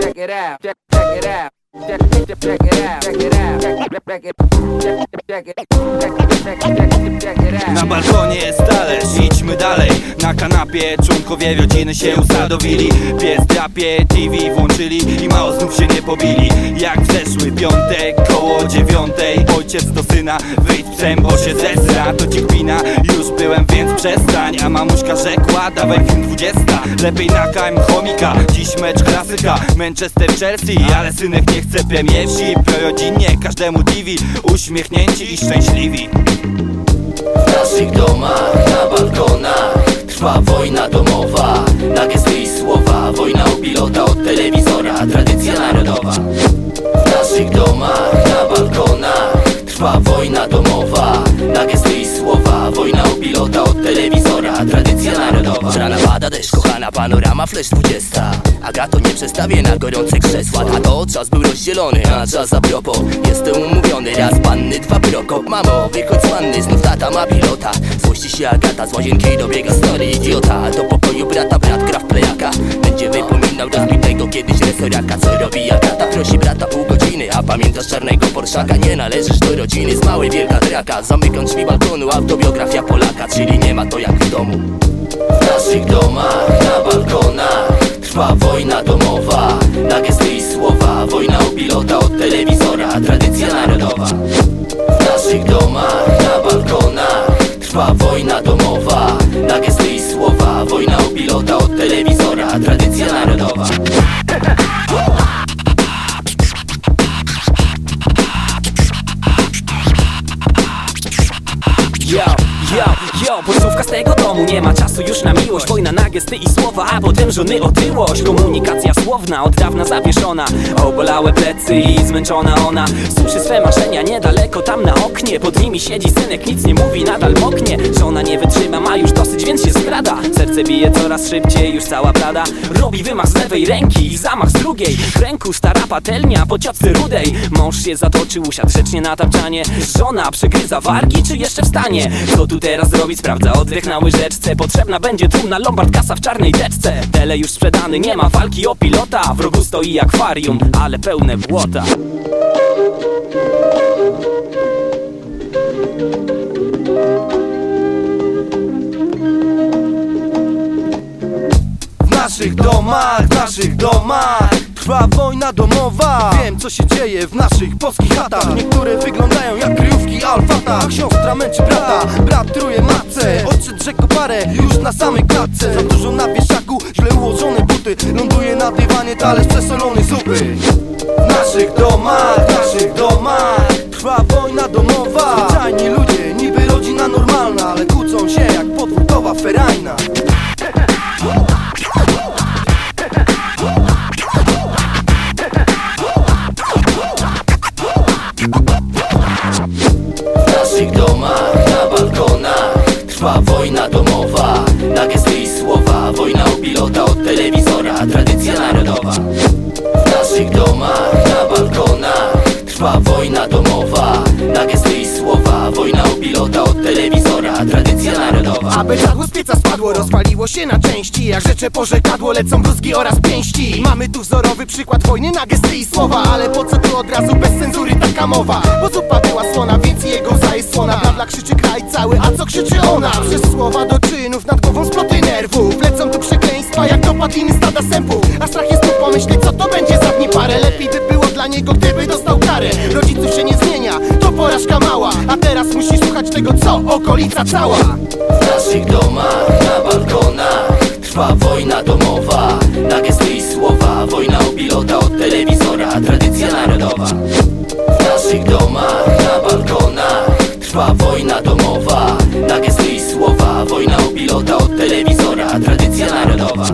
check it out, check, check it out. Check, check, check it out, check it out, check, check it, check, it, check, check, check, check it out. Na balkonie jest kanapie. Członkowie rodziny się usadowili Pies drapie, TV włączyli i mało znów się nie pobili. Jak w zeszły piątek, koło dziewiątej Ojciec do syna, wyjdź psem, bo się zesra. To ci kpina, już byłem, więc przestań. A mamuśka rzekła, dawaj film 20 Lepiej nakajm chomika, dziś mecz klasyka Manchester Chelsea, ale synek nie chce premier wsi każdemu divi Uśmiechnięci i szczęśliwi. W naszych domach, na balkonach Wojna domowa. Na gesty i słowa panorama Flash 20 Agato nie przestawię na gorące krzesła. A to czas był rozdzielony, a czas a propos. Jestem umówiony, raz panny, dwa prokop Mamo, wychodź z wanny, znów tata ma pilota. Złości się Agata, z łazienki dobiega stary idiota. Do pokoju brata, brat gra w plejaka. Będzie wypominał rozbitego kiedyś resoraka. Co robi Agata? Prosi brata pół godziny. A pamiętasz czarnego Porszaka? Nie należysz do rodziny z małej wielka draka. Zamykam drzwi balkonu, autobiografia Polaka. Czyli nie ma to jak w domu w naszych domach, na balkonach Trwa wojna domowa. Na gesty i słowa Wojna o pilota od telewizora Tradycja narodowa. W naszych domach, na balkonach Trwa wojna domowa. Na gesty i słowa Wojna o pilota od telewizora Tradycja narodowa. Yo, yo, yo, pocztówka z tego domu. Nie ma czasu już na miłość Wojna na gesty i słowa, a potem żony otyłość. Komunikacja słowna, od dawna zawieszona. Obolałe plecy i zmęczona ona. Suszy swe marzenia niedaleko tam na oknie. Pod nimi siedzi synek, nic nie mówi, nadal moknie. Żona nie wytrzyma, ma już dosyć, więc się skrada Serce bije coraz szybciej, już cała blada. Robi wymach z lewej ręki i zamach z drugiej. W ręku stara patelnia po ciotce rudej. Mąż się zatoczył, usiadł grzecznie na tapczanie. Żona przegryza wargi, czy jeszcze wstanie? Co tu teraz zrobić? Sprawdza oddech na łyżeczce Potrzebna będzie trumna lombard kasa w czarnej teczce Tele już sprzedany, nie ma walki o pilota. W rogu stoi akwarium, ale pełne błota. W naszych domach, w naszych domach Trwa wojna domowa. Wiem co się dzieje w naszych polskich chatach. Niektóre wyglądają jak kryjówki Alfata. Siostra męczy brata, brat truje matce. Ojciec rzekł parę już na samej klatce. Za dużo na wieszaku, źle ułożone buty. Ląduje na dywanie talerz przesolony zupy. W naszych domach wojna domowa. Na gesty i słowa. Wojna o pilota od telewizora. Tradycja narodowa. W naszych domach, na balkonach Trwa wojna domowa. Na gesty i słowa. Wojna o pilota od telewizora. Tradycja narodowa. Aby żadło z pieca spadło, rozpaliło się na części. Jak rzecze porzekadło, lecą bluzgi oraz pięści. Mamy tu wzorowy przykład wojny na gesty i słowa. Ale po co tu od razu bez cenzury taka mowa? Bo zupa była słona, więc jego Bladla krzyczy kraj cały, a co krzyczy ona? Przez słowa do czynów, nad głową sploty nerwów. Lecą tu przekleństwa jak do padliny stada sępów A strach jest tu pomyśleć co to będzie za dni parę. Lepiej by było dla niego, gdyby dostał karę. Rodziców się nie zmienia, to porażka mała. A teraz musi słuchać tego co okolica cała. W naszych domach, na balkonach Trwa wojna domowa. Na gesty i słowa Wojna o pilota od telewizora Tradycja narodowa. W naszych domach, Trwa wojna domowa. I słowa Wojna o pilota od telewizora Tradycja narodowa